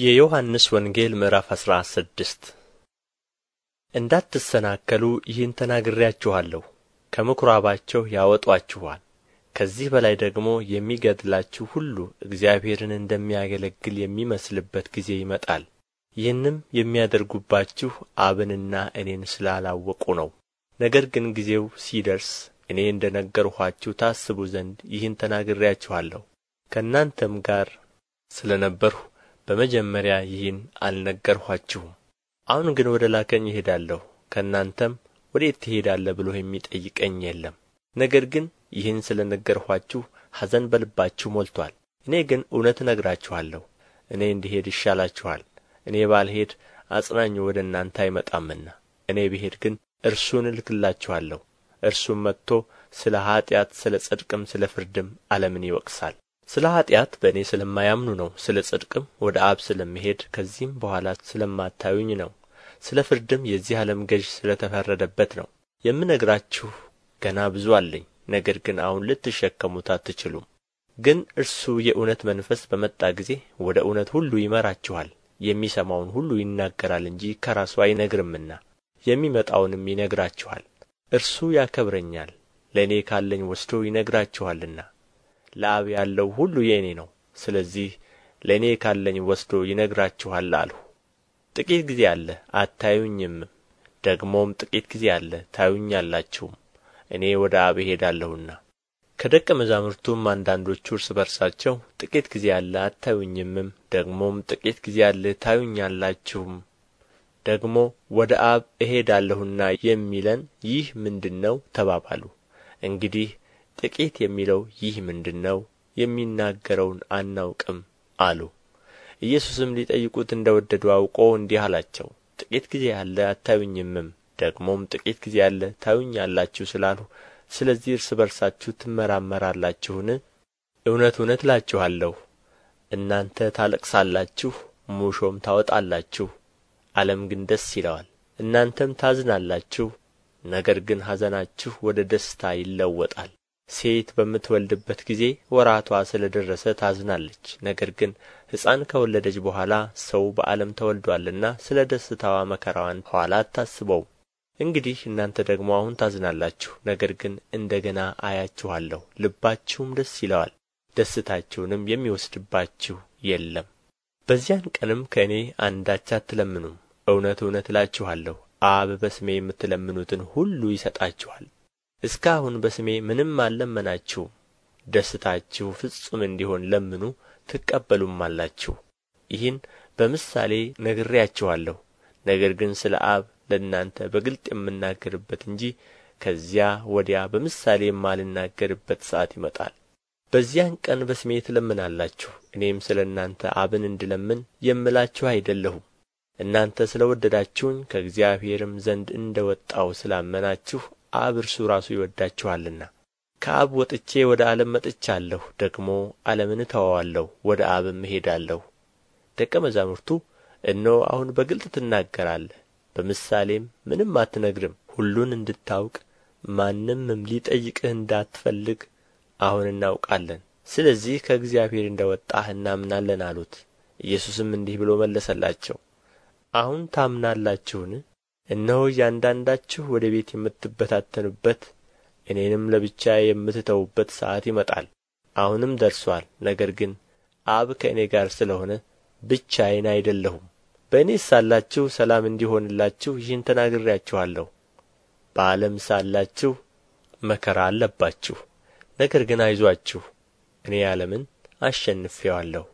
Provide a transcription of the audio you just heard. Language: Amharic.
የዮሐንስ ወንጌል ምዕራፍ አስራ ስድስት። እንዳትሰናከሉ ይህን ተናግሬያችኋለሁ ከምኵራባቸው ያወጡአችኋል ከዚህ በላይ ደግሞ የሚገድላችሁ ሁሉ እግዚአብሔርን እንደሚያገለግል የሚመስልበት ጊዜ ይመጣል። ይህንም የሚያደርጉባችሁ አብንና እኔን ስላላወቁ ነው። ነገር ግን ጊዜው ሲደርስ እኔ እንደ ነገርኋችሁ ታስቡ ዘንድ ይህን ተናግሬያችኋለሁ። ከእናንተም ጋር ስለ ነበርሁ በመጀመሪያ ይህን አልነገርኋችሁም። አሁን ግን ወደ ላከኝ እሄዳለሁ ከእናንተም ወዴት ትሄዳለህ ብሎ የሚጠይቀኝ የለም። ነገር ግን ይህን ስለ ነገርኋችሁ ሐዘን በልባችሁ ሞልቶአል እኔ ግን እውነት እነግራችኋለሁ እኔ እንድሄድ ይሻላችኋል። እኔ ባልሄድ አጽናኙ ወደ እናንተ አይመጣምና እኔ ብሄድ ግን እርሱን እልክላችኋለሁ። እርሱም መጥቶ ስለ ኀጢአት ስለ ጽድቅም ስለ ፍርድም ዓለምን ይወቅሳል ስለ ኀጢአት በእኔ ስለማያምኑ ነው ስለ ጽድቅም ወደ አብ ስለምሄድ ከዚህም በኋላ ስለማታዩኝ ነው። ስለ ፍርድም የዚህ ዓለም ገዥ ስለ ተፈረደበት ነው። የምነግራችሁ ገና ብዙ አለኝ ነገር ግን አሁን ልትሸከሙት አትችሉም። ግን እርሱ የእውነት መንፈስ በመጣ ጊዜ ወደ እውነት ሁሉ ይመራችኋል የሚሰማውን ሁሉ ይናገራል እንጂ ከራሱ አይነግርምና የሚመጣውንም ይነግራችኋል። እርሱ ያከብረኛል ለእኔ ካለኝ ወስዶ ይነግራችኋልና ለአብ ያለው ሁሉ የእኔ ነው። ስለዚህ ለእኔ ካለኝ ወስዶ ይነግራችኋል አልሁ። ጥቂት ጊዜ አለ አታዩኝምም ደግሞም ጥቂት ጊዜ አለ ታዩኛላችሁም። እኔ ወደ አብ እሄዳለሁና ከደቀ መዛሙርቱም አንዳንዶቹ እርስ በርሳቸው ጥቂት ጊዜ አለ አታዩኝምም። ደግሞም ጥቂት ጊዜ አለ ታዩኛላችሁም። ደግሞ ወደ አብ እሄዳለሁና የሚለን ይህ ምንድር ነው ተባባሉ። እንግዲህ ጥቂት የሚለው ይህ ምንድር ነው የሚናገረውን አናውቅም አሉ። ኢየሱስም ሊጠይቁት እንደ ወደዱ አውቆ እንዲህ አላቸው ጥቂት ጊዜ አለ አታዩኝምም ደግሞም ጥቂት ጊዜ አለ ታዩኛላችሁ ስላልሁ ስለዚህ እርስ በርሳችሁ ትመራመራላችሁን? እውነት እውነት እላችኋለሁ እናንተ ታለቅሳላችሁ ሙሾም ታወጣላችሁ ዓለም ግን ደስ ይለዋል። እናንተም ታዝናላችሁ ነገር ግን ሐዘናችሁ ወደ ደስታ ይለወጣል ሴት በምትወልድበት ጊዜ ወራቷ ስለ ደረሰ ታዝናለች። ነገር ግን ሕፃን ከወለደች በኋላ ሰው በዓለም ተወልዶአልና ስለ ደስታዋ መከራዋን ኋላ አታስበውም። እንግዲህ እናንተ ደግሞ አሁን ታዝናላችሁ ነገር ግን እንደ ገና አያችኋለሁ። ልባችሁም ደስ ይለዋል ደስታችሁንም የሚወስድባችሁ የለም። በዚያን ቀንም ከእኔ አንዳች አትለምኑም። እውነት እውነት እላችኋለሁ አብ በስሜ የምትለምኑትን ሁሉ ይሰጣችኋል እስከ አሁን በስሜ ምንም አልለመናችሁም ደስታችሁ ፍጹም እንዲሆን ለምኑ ትቀበሉማላችሁ። ይህን በምሳሌ ነግሬያችኋለሁ። ነገር ግን ስለ አብ ለእናንተ በግልጥ የምናገርበት እንጂ ከዚያ ወዲያ በምሳሌ የማልናገርበት ሰዓት ይመጣል። በዚያን ቀን በስሜ ትለምናላችሁ። እኔም ስለ እናንተ አብን እንድለምን የምላችሁ አይደለሁም። እናንተ ስለ ወደዳችሁኝ ከእግዚአብሔርም ዘንድ እንደ ወጣሁ ስላመናችሁ አብ እርሱ ራሱ ይወዳችኋልና። ከአብ ወጥቼ ወደ ዓለም መጥቻለሁ ደግሞ ዓለምን እተወዋለሁ ወደ አብም እሄዳለሁ። ደቀ መዛሙርቱ እነሆ አሁን በግልጥ ትናገራለህ በምሳሌም ምንም አትነግርም። ሁሉን እንድታውቅ ማንምም ሊጠይቅህ እንዳትፈልግ አሁን እናውቃለን። ስለዚህ ከእግዚአብሔር እንደ ወጣህ እናምናለን አሉት። ኢየሱስም እንዲህ ብሎ መለሰላቸው አሁን ታምናላችሁን እነሆ እያንዳንዳችሁ ወደ ቤት የምትበታተኑበት እኔንም ለብቻዬ የምትተዉበት ሰዓት ይመጣል። አሁንም ደርሶአል። ነገር ግን አብ ከእኔ ጋር ስለ ሆነ ብቻዬን አይደለሁም። በእኔስ ሳላችሁ ሰላም እንዲሆንላችሁ ይህን ተናግሬአችኋለሁ በዓለም ሳላችሁ መከራ አለባችሁ። ነገር ግን አይዞአችሁ እኔ ዓለምን አሸንፌዋለሁ